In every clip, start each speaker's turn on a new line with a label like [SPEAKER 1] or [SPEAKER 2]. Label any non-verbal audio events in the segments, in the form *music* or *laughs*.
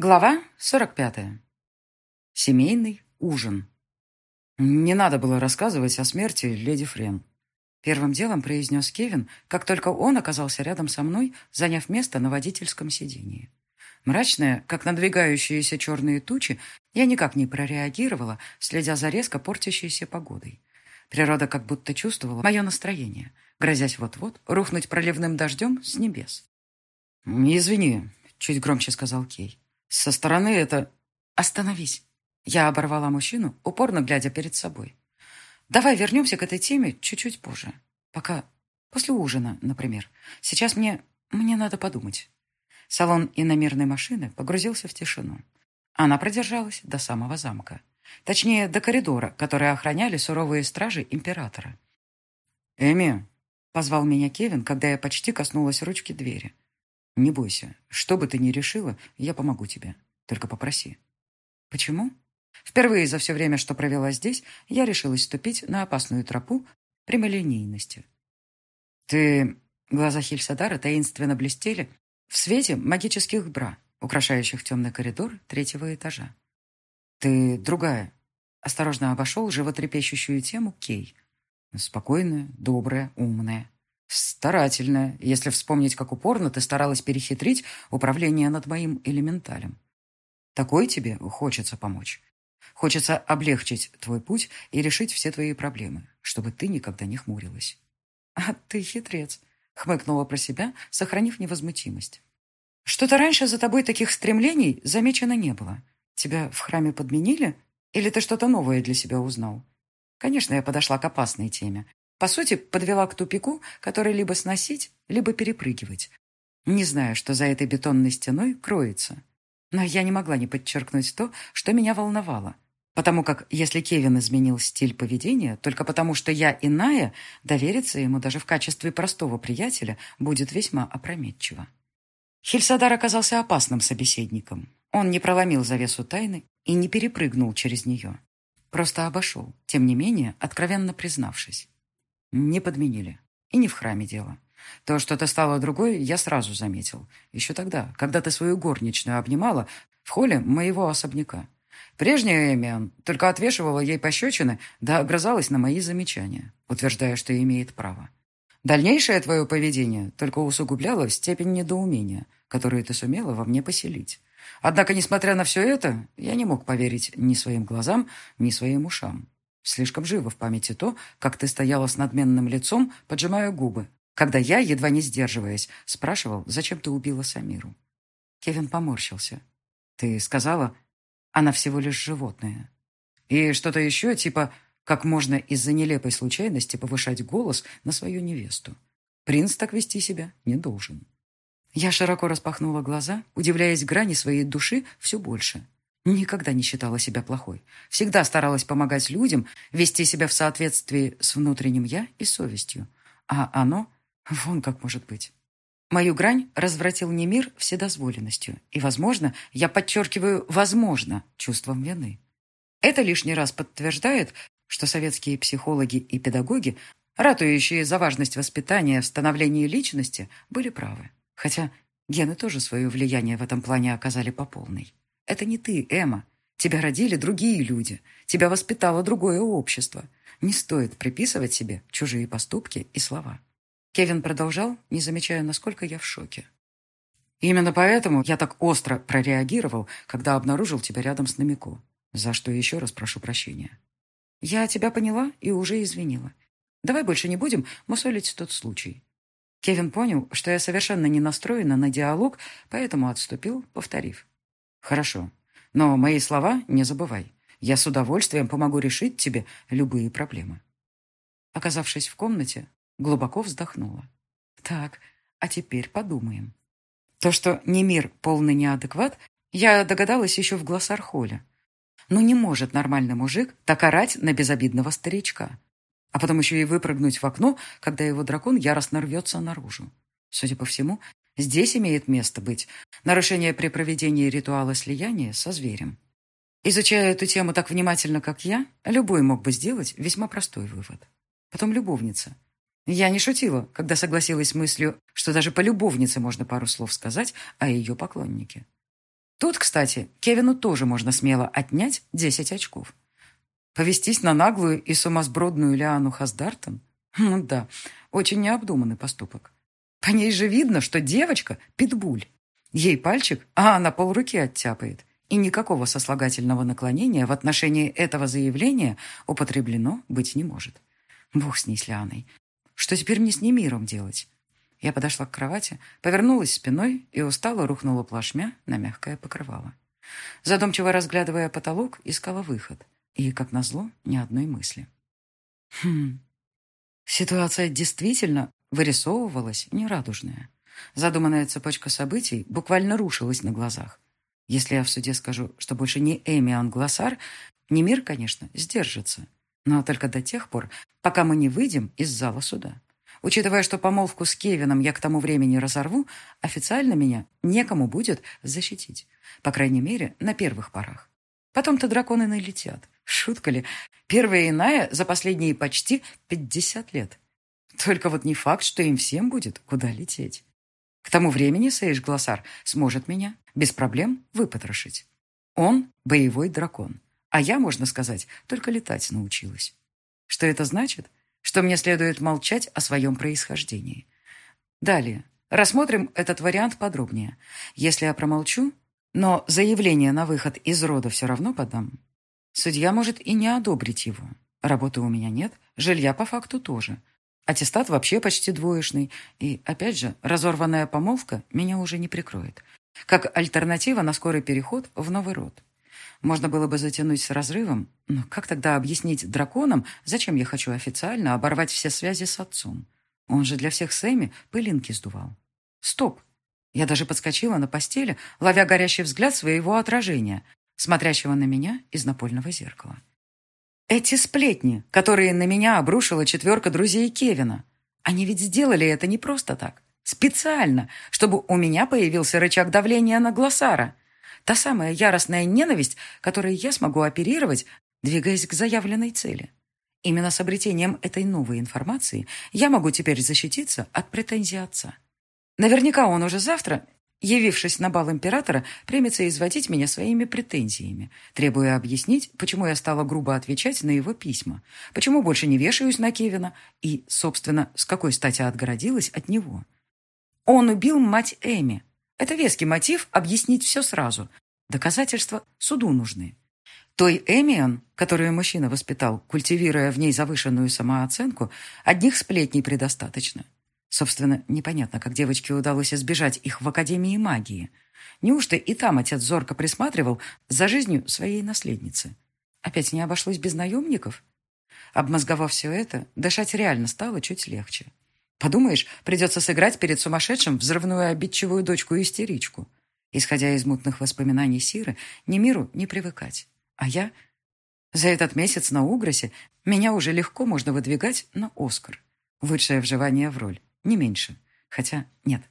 [SPEAKER 1] Глава 45. Семейный ужин. Не надо было рассказывать о смерти леди Френ. Первым делом произнес Кевин, как только он оказался рядом со мной, заняв место на водительском сидении. Мрачная, как надвигающиеся черные тучи, я никак не прореагировала, следя за резко портящейся погодой. Природа как будто чувствовала мое настроение, грозясь вот-вот рухнуть проливным дождем с небес. «Извини», — чуть громче сказал Кей. Со стороны это... Остановись. Я оборвала мужчину, упорно глядя перед собой. Давай вернемся к этой теме чуть-чуть позже. Пока... После ужина, например. Сейчас мне... Мне надо подумать. Салон иномерной машины погрузился в тишину. Она продержалась до самого замка. Точнее, до коридора, который охраняли суровые стражи императора. «Эми!» — позвал меня Кевин, когда я почти коснулась ручки двери. Не бойся. Что бы ты ни решила, я помогу тебе. Только попроси. Почему? Впервые за все время, что провела здесь, я решилась ступить на опасную тропу прямолинейности. Ты... Глаза Хильсадара таинственно блестели в свете магических бра, украшающих темный коридор третьего этажа. Ты другая. Осторожно обошел животрепещущую тему Кей. Спокойная, добрая, умная. Старательная, если вспомнить, как упорно ты старалась перехитрить управление над моим элементалем. Такой тебе хочется помочь. Хочется облегчить твой путь и решить все твои проблемы, чтобы ты никогда не хмурилась. А ты хитрец, хмыкнула про себя, сохранив невозмутимость. Что-то раньше за тобой таких стремлений замечено не было. Тебя в храме подменили? Или ты что-то новое для себя узнал? Конечно, я подошла к опасной теме, по сути, подвела к тупику, который либо сносить, либо перепрыгивать. Не знаю, что за этой бетонной стеной кроется. Но я не могла не подчеркнуть то, что меня волновало. Потому как, если Кевин изменил стиль поведения, только потому что я иная, довериться ему даже в качестве простого приятеля будет весьма опрометчиво. Хильсадар оказался опасным собеседником. Он не проломил завесу тайны и не перепрыгнул через нее. Просто обошел, тем не менее, откровенно признавшись. Не подменили. И не в храме дело. То, что ты стала другой, я сразу заметил. Еще тогда, когда ты свою горничную обнимала в холле моего особняка. Прежняя Эмиан только отвешивала ей пощечины, да огрызалась на мои замечания, утверждая, что имеет право. Дальнейшее твое поведение только усугубляло степень недоумения, которую ты сумела во мне поселить. Однако, несмотря на все это, я не мог поверить ни своим глазам, ни своим ушам. Слишком живо в памяти то, как ты стояла с надменным лицом, поджимая губы, когда я, едва не сдерживаясь, спрашивал, зачем ты убила Самиру. Кевин поморщился. Ты сказала, она всего лишь животное. И что-то еще, типа, как можно из-за нелепой случайности повышать голос на свою невесту. Принц так вести себя не должен. Я широко распахнула глаза, удивляясь грани своей души все больше. Никогда не считала себя плохой. Всегда старалась помогать людям, вести себя в соответствии с внутренним «я» и совестью. А оно *laughs* вон как может быть. Мою грань развратил не мир вседозволенностью. И, возможно, я подчеркиваю «возможно» чувством вины. Это лишний раз подтверждает, что советские психологи и педагоги, ратующие за важность воспитания в становлении личности, были правы. Хотя гены тоже свое влияние в этом плане оказали по полной. Это не ты, Эмма. Тебя родили другие люди. Тебя воспитало другое общество. Не стоит приписывать себе чужие поступки и слова. Кевин продолжал, не замечая, насколько я в шоке. Именно поэтому я так остро прореагировал, когда обнаружил тебя рядом с Намико. За что еще раз прошу прощения. Я тебя поняла и уже извинила. Давай больше не будем мусолить тот случай. Кевин понял, что я совершенно не настроена на диалог, поэтому отступил, повторив. Хорошо. Но мои слова не забывай. Я с удовольствием помогу решить тебе любые проблемы. Оказавшись в комнате, глубоко вздохнула. Так, а теперь подумаем. То, что не мир полный неадекват, я догадалась еще в Глоссархоле. Но не может нормальный мужик так орать на безобидного старичка. А потом еще и выпрыгнуть в окно, когда его дракон яростно рвется наружу. Судя по всему, Здесь имеет место быть нарушение при проведении ритуала слияния со зверем. Изучая эту тему так внимательно, как я, любой мог бы сделать весьма простой вывод. Потом любовница. Я не шутила, когда согласилась с мыслью, что даже по любовнице можно пару слов сказать о ее поклоннике. Тут, кстати, Кевину тоже можно смело отнять 10 очков. Повестись на наглую и сумасбродную Лиану Хаздартон? Ну да, очень необдуманный поступок. По ней же видно, что девочка — питбуль. Ей пальчик, а она полруки оттяпает. И никакого сослагательного наклонения в отношении этого заявления употреблено быть не может. Бог с ней, с Лианой. Что теперь мне с ней миром делать? Я подошла к кровати, повернулась спиной и устало рухнула плашмя на мягкое покрывало. Задумчиво разглядывая потолок, искала выход. И, как назло, ни одной мысли. Хм. Ситуация действительно вырисовывалась нерадужная. Задуманная цепочка событий буквально рушилась на глазах. Если я в суде скажу, что больше не Эми Англосар, не мир, конечно, сдержится. Но только до тех пор, пока мы не выйдем из зала суда. Учитывая, что помолвку с Кевином я к тому времени разорву, официально меня некому будет защитить. По крайней мере, на первых порах. Потом-то драконы налетят. Шутка ли? Первая иная за последние почти 50 лет. Только вот не факт, что им всем будет куда лететь. К тому времени Сейш Глоссар сможет меня без проблем выпотрошить. Он – боевой дракон, а я, можно сказать, только летать научилась. Что это значит? Что мне следует молчать о своем происхождении. Далее. Рассмотрим этот вариант подробнее. Если я промолчу, но заявление на выход из рода все равно подам, судья может и не одобрить его. Работы у меня нет, жилья по факту тоже. Аттестат вообще почти двоечный. И, опять же, разорванная помолвка меня уже не прикроет. Как альтернатива на скорый переход в новый род. Можно было бы затянуть с разрывом, но как тогда объяснить драконам, зачем я хочу официально оборвать все связи с отцом? Он же для всех Сэмми пылинки сдувал. Стоп! Я даже подскочила на постели, ловя горящий взгляд своего отражения, смотрящего на меня из напольного зеркала. Эти сплетни, которые на меня обрушила четверка друзей Кевина, они ведь сделали это не просто так. Специально, чтобы у меня появился рычаг давления на Глоссара. Та самая яростная ненависть, которой я смогу оперировать, двигаясь к заявленной цели. Именно с обретением этой новой информации я могу теперь защититься от претензий отца. Наверняка он уже завтра явившись на бал императора, примется изводить меня своими претензиями, требуя объяснить, почему я стала грубо отвечать на его письма, почему больше не вешаюсь на Кевина и, собственно, с какой стати отгородилась от него. Он убил мать Эми. Это веский мотив объяснить все сразу. Доказательства суду нужны. Той Эмиан, которую мужчина воспитал, культивируя в ней завышенную самооценку, одних сплетней предостаточно. Собственно, непонятно, как девочке удалось избежать их в Академии магии. Неужто и там отец зорко присматривал за жизнью своей наследницы? Опять не обошлось без наемников? Обмозговав все это, дышать реально стало чуть легче. Подумаешь, придется сыграть перед сумасшедшим взрывную обидчивую дочку-истеричку. Исходя из мутных воспоминаний Сиры, ни миру не привыкать. А я... За этот месяц на Угросе меня уже легко можно выдвигать на Оскар. Высшее вживание в роль не меньше. Хотя нет.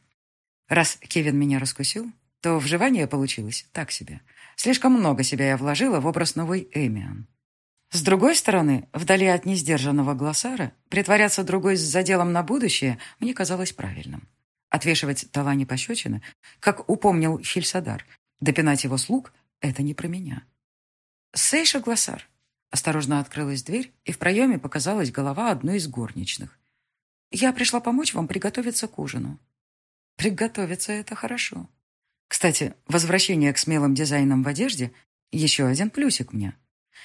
[SPEAKER 1] Раз Кевин меня раскусил, то вживание получилось так себе. Слишком много себя я вложила в образ новой Эмиан. С другой стороны, вдали от несдержанного глоссара, притворяться другой с заделом на будущее мне казалось правильным. Отвешивать Талане пощечины, как упомнил Хильсадар, допинать его слуг — это не про меня. «Сейша Глоссар!» Осторожно открылась дверь, и в проеме показалась голова одной из горничных. Я пришла помочь вам приготовиться к ужину. Приготовиться — это хорошо. Кстати, возвращение к смелым дизайнам в одежде — еще один плюсик мне.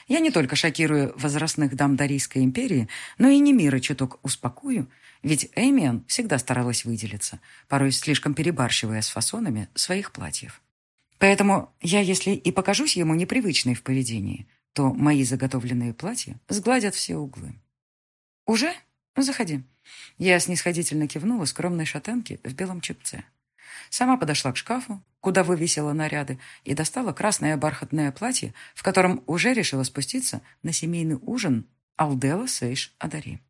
[SPEAKER 1] Я не только шокирую возрастных дам Дарийской империи, но и не мира чуток успокою, ведь Эмиан всегда старалась выделиться, порой слишком перебарщивая с фасонами своих платьев. Поэтому я, если и покажусь ему непривычной в поведении, то мои заготовленные платья сгладят все углы. «Уже? Заходи», я снисходительно кивнула скромной шатенке в белом чепце. Сама подошла к шкафу, куда вывесила наряды, и достала красное бархатное платье, в котором уже решила спуститься на семейный ужин Алдела Сейш Адари.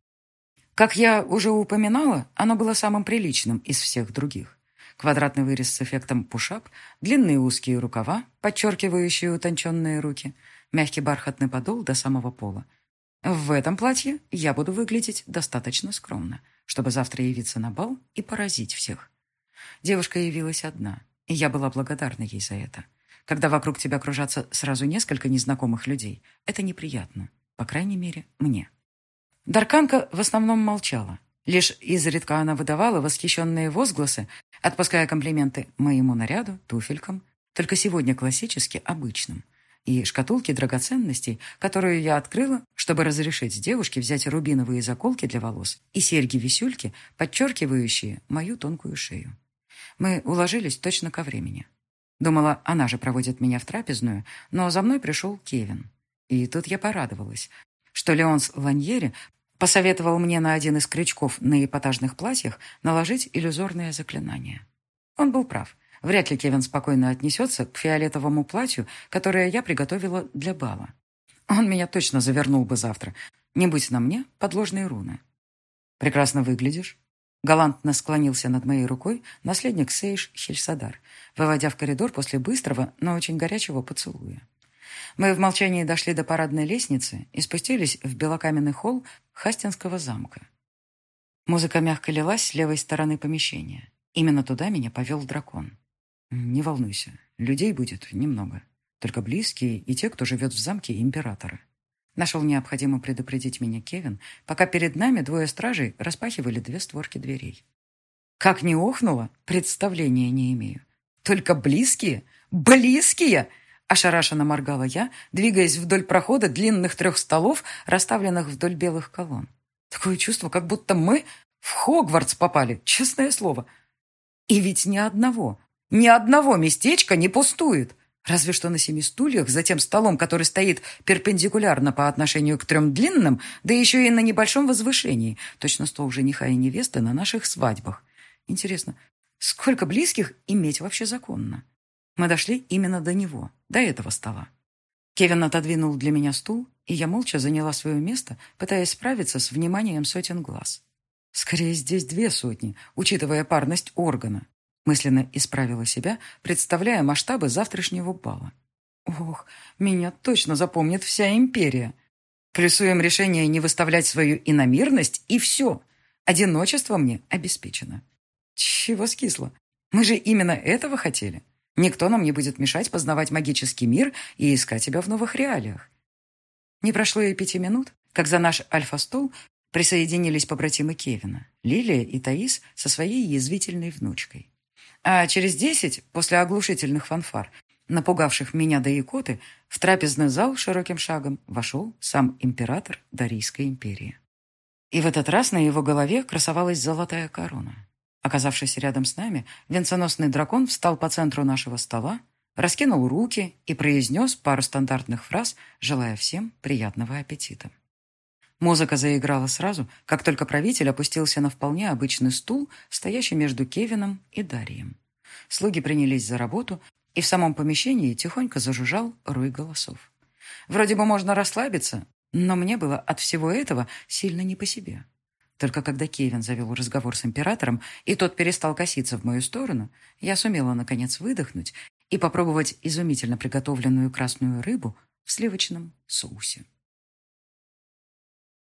[SPEAKER 1] Как я уже упоминала, оно было самым приличным из всех других. Квадратный вырез с эффектом пушап, длинные узкие рукава, подчеркивающие утонченные руки, мягкий бархатный подол до самого пола — в этом платье я буду выглядеть достаточно скромно, чтобы завтра явиться на бал и поразить всех. Девушка явилась одна, и я была благодарна ей за это. когда вокруг тебя кружатся сразу несколько незнакомых людей, это неприятно. По крайней мере, мне. Дарканка в основном молчала. Лишь изредка она выдавала восхищенные возгласы, отпуская комплименты моему наряду, туфелькам, только сегодня классически обычным, и шкатулке драгоценностей, которую я открыла, чтобы разрешить девушке взять рубиновые заколки для волос и серьги-висюльки, подчеркивающие мою тонкую шею. Мы уложились точно ко времени. Думала, она же проводит меня в трапезную, но за мной пришел Кевин. И тут я порадовалась, что Леонс Ланьери посоветовал мне на один из крючков на эпатажных платьях наложить иллюзорное заклинание. Он был прав. Вряд ли Кевин спокойно отнесется к фиолетовому платью, которое я приготовила для бала. Он меня точно завернул бы завтра. Не будь на мне подложные руны. «Прекрасно выглядишь», Галантно склонился над моей рукой наследник Сейш Хельсадар, выводя в коридор после быстрого, но очень горячего поцелуя. Мы в молчании дошли до парадной лестницы и спустились в белокаменный холл Хастинского замка. Музыка мягко лилась с левой стороны помещения. Именно туда меня повел дракон. Не волнуйся, людей будет немного. Только близкие и те, кто живет в замке императора. Нашел необходимо предупредить меня Кевин, пока перед нами двое стражей распахивали две створки дверей. Как не охнуло, представления не имею. Только близкие? Близкие? Ошарашенно моргала я, двигаясь вдоль прохода длинных трех столов, расставленных вдоль белых колонн. Такое чувство, как будто мы в Хогвартс попали, честное слово. И ведь ни одного, ни одного местечка не пустует. Разве что на семи стульях, за тем столом, который стоит перпендикулярно по отношению к трем длинным, да еще и на небольшом возвышении, точно стол жениха и невесты на наших свадьбах. Интересно, сколько близких иметь вообще законно? Мы дошли именно до него, до этого стола. Кевин отодвинул для меня стул, и я молча заняла свое место, пытаясь справиться с вниманием сотен глаз. Скорее, здесь две сотни, учитывая парность органа. Мысленно исправила себя, представляя масштабы завтрашнего бала. Ох, меня точно запомнит вся империя. Плюсуем решение не выставлять свою иномирность, и все. Одиночество мне обеспечено. Чего скисло? Мы же именно этого хотели. Никто нам не будет мешать познавать магический мир и искать тебя в новых реалиях. Не прошло и пяти минут, как за наш альфа-стол присоединились побратимы Кевина, Лилия и Таис со своей язвительной внучкой. А через десять, после оглушительных фанфар, напугавших меня до икоты, в трапезный зал широким шагом вошел сам император Дарийской империи. И в этот раз на его голове красовалась золотая корона. Оказавшись рядом с нами, венценосный дракон встал по центру нашего стола, раскинул руки и произнес пару стандартных фраз, желая всем приятного аппетита. Музыка заиграла сразу, как только правитель опустился на вполне обычный стул, стоящий между Кевином и Дарием. Слуги принялись за работу, и в самом помещении тихонько зажужжал рой голосов. Вроде бы можно расслабиться, но мне было от всего этого сильно не по себе. Только когда Кевин завел разговор с императором, и тот перестал коситься в мою сторону, я сумела, наконец, выдохнуть и попробовать изумительно приготовленную красную рыбу в сливочном соусе.